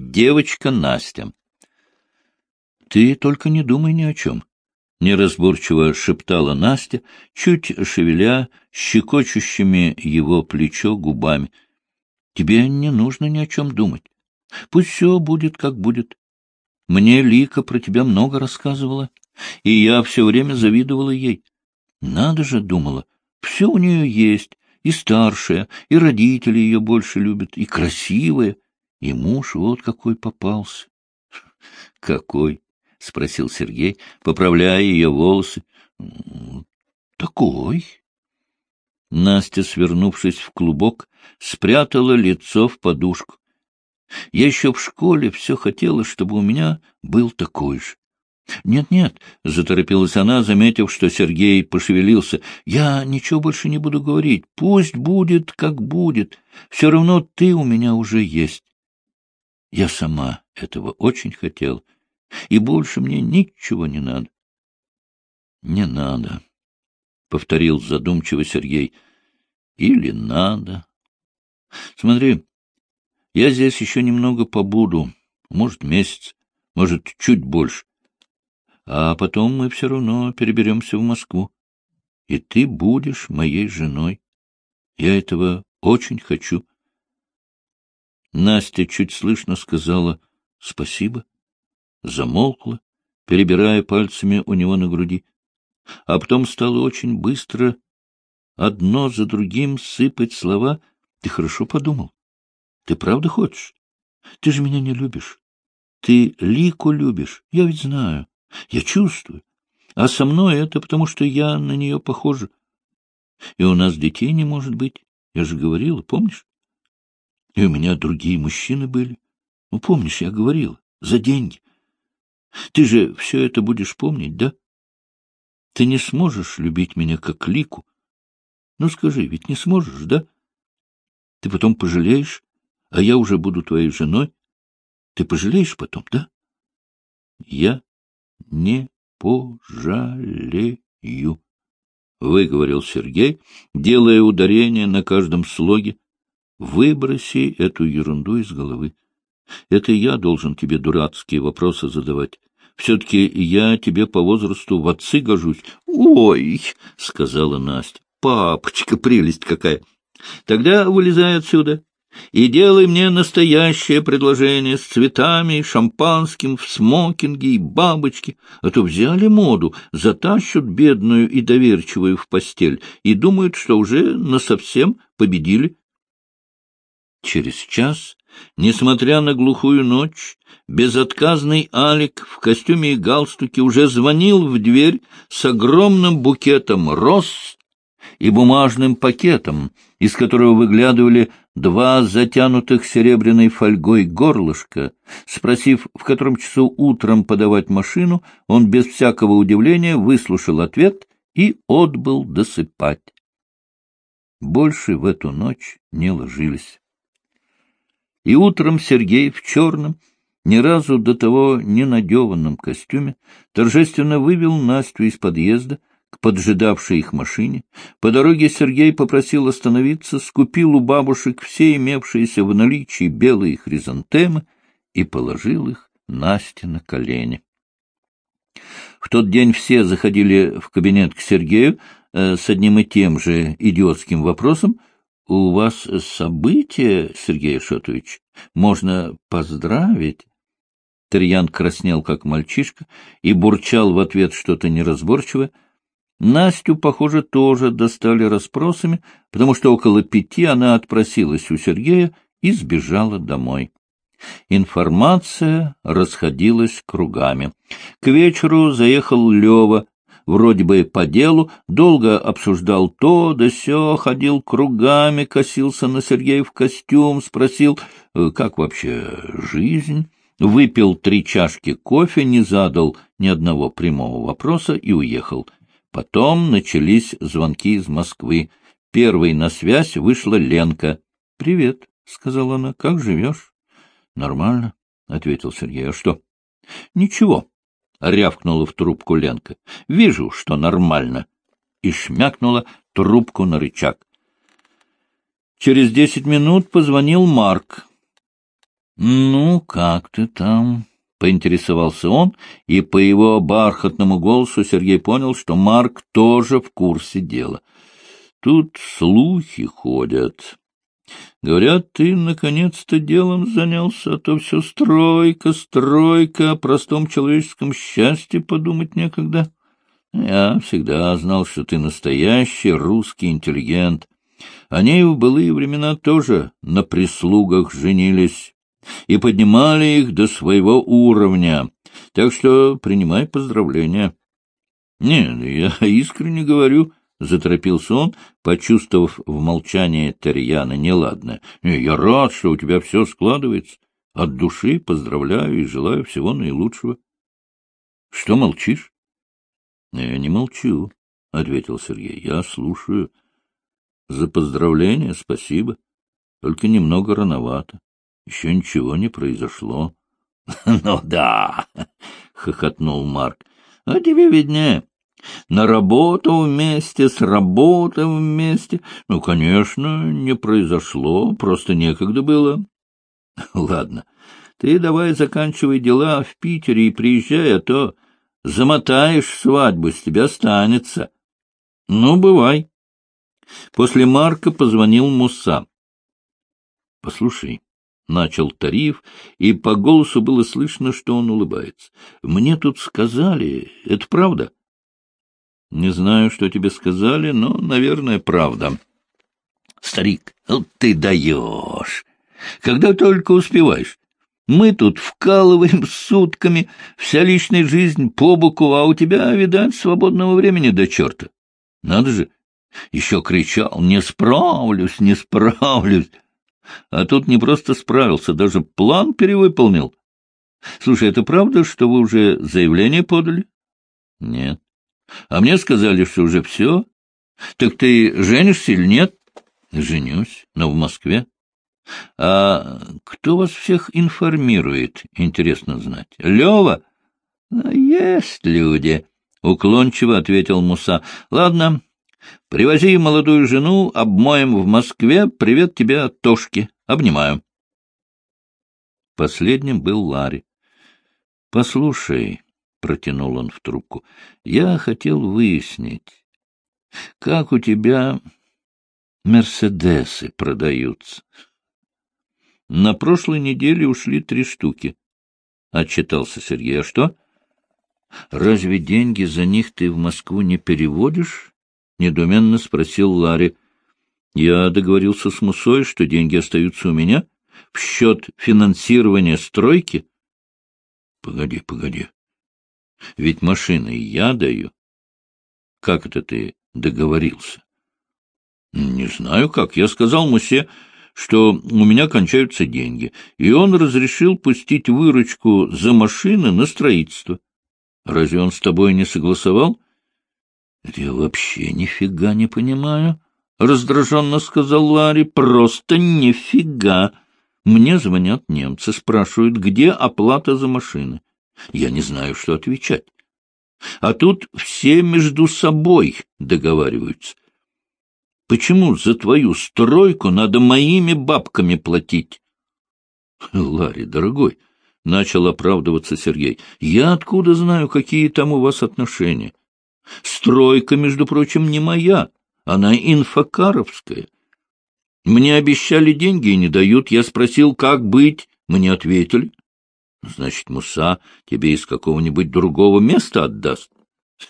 Девочка Настя. Ты только не думай ни о чем. Неразборчиво шептала Настя, чуть шевеля щекочущими его плечо губами. Тебе не нужно ни о чем думать. Пусть все будет, как будет. Мне Лика про тебя много рассказывала, и я все время завидовала ей. Надо же, думала, все у нее есть, и старшая, и родители ее больше любят, и красивая, и муж вот какой попался. — Какой? — спросил Сергей, поправляя ее волосы. — Такой. Настя, свернувшись в клубок, спрятала лицо в подушку. Я еще в школе все хотела, чтобы у меня был такой же. «Нет, — заторопилась она, заметив, что Сергей пошевелился. — Я ничего больше не буду говорить. Пусть будет, как будет. Все равно ты у меня уже есть. Я сама этого очень хотел, и больше мне ничего не надо. — Не надо, — повторил задумчиво Сергей. — Или надо. Смотри, я здесь еще немного побуду, может, месяц, может, чуть больше. А потом мы все равно переберемся в Москву, и ты будешь моей женой. Я этого очень хочу. Настя чуть слышно сказала «спасибо», замолкла, перебирая пальцами у него на груди, а потом стала очень быстро одно за другим сыпать слова «ты хорошо подумал». Ты правда хочешь? Ты же меня не любишь. Ты Лику любишь, я ведь знаю, я чувствую. А со мной это потому, что я на нее похожа. И у нас детей не может быть, я же говорила, помнишь? И у меня другие мужчины были. Ну, помнишь, я говорила, за деньги. Ты же все это будешь помнить, да? Ты не сможешь любить меня как Лику. Ну, скажи, ведь не сможешь, да? Ты потом пожалеешь, а я уже буду твоей женой. Ты пожалеешь потом, да? Я не пожалею, — выговорил Сергей, делая ударение на каждом слоге. Выброси эту ерунду из головы. Это я должен тебе дурацкие вопросы задавать. Все-таки я тебе по возрасту в отцы гожусь. — Ой, — сказала Настя, — папочка, прелесть какая! Тогда вылезай отсюда и делай мне настоящее предложение с цветами, шампанским, в смокинге и бабочке, а то взяли моду, затащат бедную и доверчивую в постель и думают, что уже насовсем победили. Через час, несмотря на глухую ночь, безотказный Алик в костюме и галстуке уже звонил в дверь с огромным букетом роз и бумажным пакетом, из которого выглядывали два затянутых серебряной фольгой горлышка. Спросив, в котором часу утром подавать машину, он без всякого удивления выслушал ответ и отбыл досыпать. Больше в эту ночь не ложились. И утром Сергей в черном, ни разу до того не надеванном костюме, торжественно вывел Настю из подъезда, к поджидавшей их машине. По дороге Сергей попросил остановиться, скупил у бабушек все имевшиеся в наличии белые хризантемы и положил их Насте на колени. В тот день все заходили в кабинет к Сергею э, с одним и тем же идиотским вопросом. — У вас событие, Сергей Шотович, можно поздравить? Тарьян краснел, как мальчишка, и бурчал в ответ что-то неразборчивое — Настю, похоже, тоже достали расспросами, потому что около пяти она отпросилась у Сергея и сбежала домой. Информация расходилась кругами. К вечеру заехал Лева, вроде бы по делу, долго обсуждал то да сё, ходил кругами, косился на Сергея в костюм, спросил, «Э, как вообще жизнь, выпил три чашки кофе, не задал ни одного прямого вопроса и уехал — Потом начались звонки из Москвы. Первой на связь вышла Ленка. — Привет, — сказала она, — как живешь? — Нормально, — ответил Сергей. — А что? — Ничего, — рявкнула в трубку Ленка. — Вижу, что нормально. И шмякнула трубку на рычаг. Через десять минут позвонил Марк. Ну, как ты там? — поинтересовался он, и по его бархатному голосу Сергей понял, что Марк тоже в курсе дела. Тут слухи ходят. Говорят, ты наконец-то делом занялся, а то все стройка, стройка, о простом человеческом счастье подумать некогда. Я всегда знал, что ты настоящий русский интеллигент. Они в былые времена тоже на прислугах женились и поднимали их до своего уровня. Так что принимай поздравления. — Не, я искренне говорю, — заторопился он, почувствовав в молчании Терьяна неладное. — Я рад, что у тебя все складывается. От души поздравляю и желаю всего наилучшего. — Что молчишь? — Я не молчу, — ответил Сергей. — Я слушаю. — За поздравление спасибо. Только немного рановато. Еще ничего не произошло. — Ну да, — хохотнул Марк. — А тебе виднее. На работу вместе, с работой вместе. Ну, конечно, не произошло, просто некогда было. Ладно, ты давай заканчивай дела в Питере и приезжай, а то замотаешь свадьбу, с тебя останется. Ну, бывай. После Марка позвонил Муса. — Послушай, — начал Тариф, и по голосу было слышно, что он улыбается. — Мне тут сказали, это правда? — не знаю, что тебе сказали, но, наверное, правда. Старик, ну ты даешь. Когда только успеваешь. Мы тут вкалываем сутками, вся личная жизнь по боку, а у тебя, видать, свободного времени до черта. Надо же, еще кричал, не справлюсь, не справлюсь. А тут не просто справился, даже план перевыполнил. Слушай, это правда, что вы уже заявление подали? Нет. А мне сказали, что уже все. Так ты женишься или нет? Женюсь, но в Москве. А кто вас всех информирует, интересно знать? Лева? Есть люди, — уклончиво ответил Муса. Ладно, привози молодую жену, обмоем в Москве. Привет тебе Тошки. Обнимаю. Последним был Ларри. — Послушай, — протянул он в трубку. — Я хотел выяснить, как у тебя мерседесы продаются. — На прошлой неделе ушли три штуки, — отчитался Сергей. — А что? — Разве деньги за них ты в Москву не переводишь? — недуменно спросил Ларри. — Я договорился с Мусой, что деньги остаются у меня в счет финансирования стройки. — Погоди, погоди. Ведь машины я даю. Как это ты договорился? Не знаю как. Я сказал Мусе, что у меня кончаются деньги, и он разрешил пустить выручку за машины на строительство. Разве он с тобой не согласовал? — Я вообще нифига не понимаю, — раздраженно сказал Ларри. — Просто нифига. Мне звонят немцы, спрашивают, где оплата за машины. Я не знаю, что отвечать. А тут все между собой договариваются. Почему за твою стройку надо моими бабками платить? — Ларри, дорогой, — начал оправдываться Сергей, — я откуда знаю, какие там у вас отношения? Стройка, между прочим, не моя, она инфокаровская. Мне обещали деньги и не дают. Я спросил, как быть, мне ответили. Значит, Муса тебе из какого-нибудь другого места отдаст?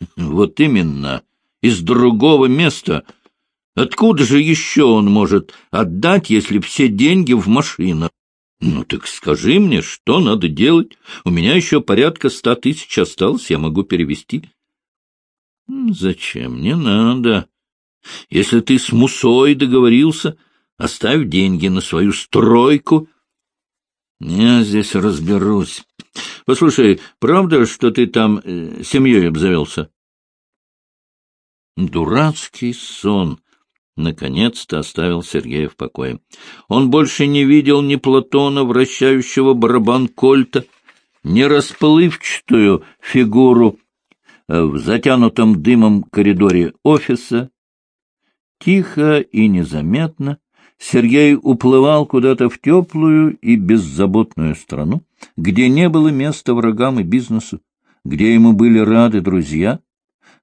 Вот именно, из другого места. Откуда же еще он может отдать, если все деньги в машинах? Ну так скажи мне, что надо делать? У меня еще порядка ста тысяч осталось, я могу перевести. Зачем? Не надо. Если ты с Мусой договорился, оставь деньги на свою стройку я здесь разберусь. Послушай, правда, что ты там э, семьей обзавелся? Дурацкий сон. Наконец-то оставил Сергея в покое. Он больше не видел ни Платона, вращающего барабан кольта, ни расплывчатую фигуру э, в затянутом дымом коридоре офиса. Тихо и незаметно Сергей уплывал куда-то в теплую и беззаботную страну, где не было места врагам и бизнесу, где ему были рады друзья,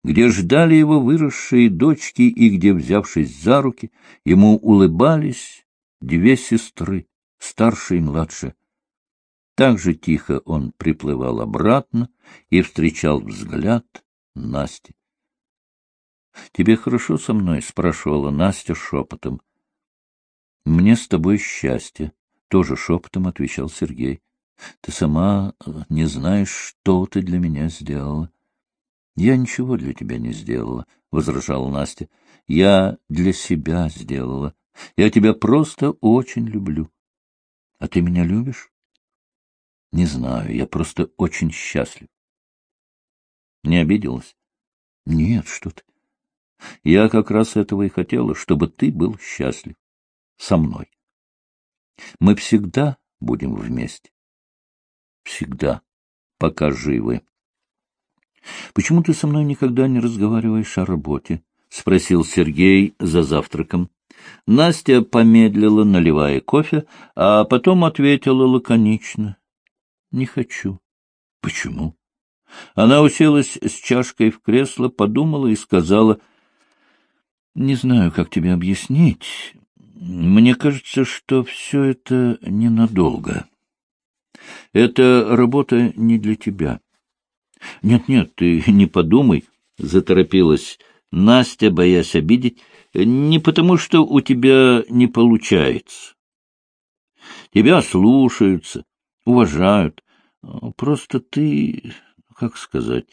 где ждали его выросшие дочки и где, взявшись за руки, ему улыбались две сестры, старшая и младшая. Так же тихо он приплывал обратно и встречал взгляд Насти. — Тебе хорошо со мной? — спрашивала Настя шепотом. — Мне с тобой счастье, — тоже шепотом отвечал Сергей. — Ты сама э, не знаешь, что ты для меня сделала. — Я ничего для тебя не сделала, — возражала Настя. — Я для себя сделала. Я тебя просто очень люблю. — А ты меня любишь? — Не знаю, я просто очень счастлив. — Не обиделась? — Нет, что ты. Я как раз этого и хотела, чтобы ты был счастлив со мной. Мы всегда будем вместе. Всегда, пока живы. — Почему ты со мной никогда не разговариваешь о работе? — спросил Сергей за завтраком. Настя помедлила, наливая кофе, а потом ответила лаконично. — Не хочу. — Почему? Она уселась с чашкой в кресло, подумала и сказала — не знаю, как тебе объяснить. Мне кажется, что все это ненадолго. Эта работа не для тебя. Нет-нет, ты не подумай, — заторопилась Настя, боясь обидеть, — не потому, что у тебя не получается. Тебя слушаются, уважают. Просто ты, как сказать,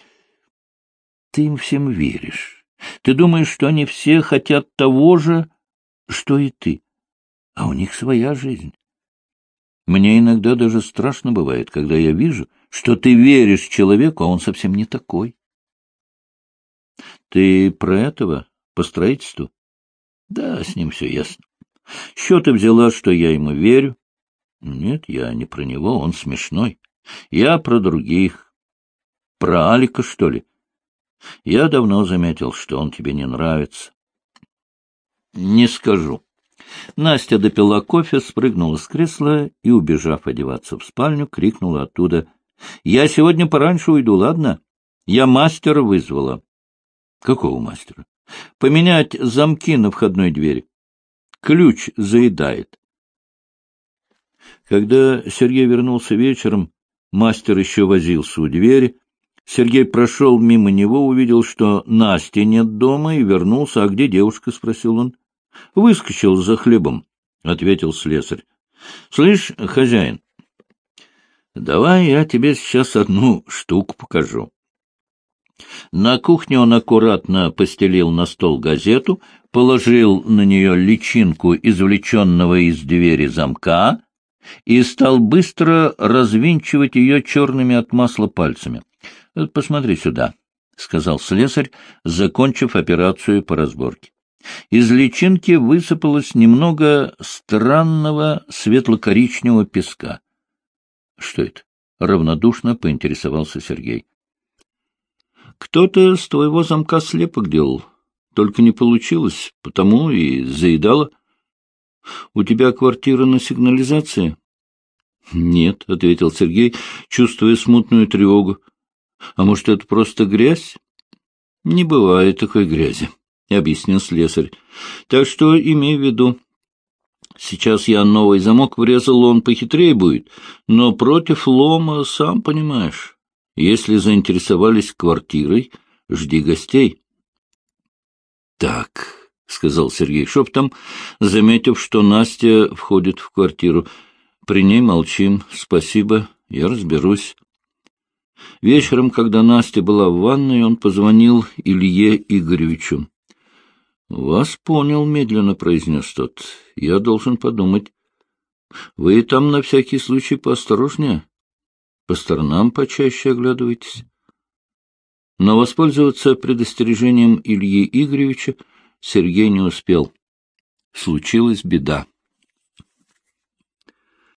ты им всем веришь. Ты думаешь, что они все хотят того же, что и ты, а у них своя жизнь. Мне иногда даже страшно бывает, когда я вижу, что ты веришь человеку, а он совсем не такой. Ты про этого? По строительству? Да, с ним все ясно. Счеты взяла, что я ему верю. Нет, я не про него, он смешной. Я про других. Про Алика, что ли? Я давно заметил, что он тебе не нравится. Не скажу. Настя допила кофе, спрыгнула с кресла и, убежав одеваться в спальню, крикнула оттуда. — Я сегодня пораньше уйду, ладно? Я мастера вызвала. — Какого мастера? — Поменять замки на входной двери. Ключ заедает. Когда Сергей вернулся вечером, мастер еще возился у двери, Сергей прошел мимо него, увидел, что Насти нет дома, и вернулся. — А где девушка? — спросил он. — Выскочил за хлебом, — ответил слесарь. — Слышь, хозяин, давай я тебе сейчас одну штуку покажу. На кухне он аккуратно постелил на стол газету, положил на нее личинку извлеченного из двери замка и стал быстро развинчивать ее черными от масла пальцами. — Посмотри сюда, — сказал слесарь, закончив операцию по разборке. Из личинки высыпалось немного странного светло-коричневого песка. — Что это? — равнодушно поинтересовался Сергей. — Кто-то с твоего замка слепок делал. Только не получилось, потому и заедало. — У тебя квартира на сигнализации? — Нет, — ответил Сергей, чувствуя смутную тревогу. — А может, это просто грязь? — Не бывает такой грязи, — объяснил слесарь. — Так что имей в виду. Сейчас я новый замок врезал, он похитрее будет, но против лома, сам понимаешь. Если заинтересовались квартирой, жди гостей. — Так, — сказал Сергей шептом, заметив, что Настя входит в квартиру. — При ней молчим. Спасибо, я разберусь. Вечером, когда Настя была в ванной, он позвонил Илье Игоревичу. — Вас понял, — медленно произнес тот. — Я должен подумать. Вы там на всякий случай поосторожнее. По сторонам почаще оглядывайтесь. Но воспользоваться предостережением Ильи Игоревича Сергей не успел. Случилась беда.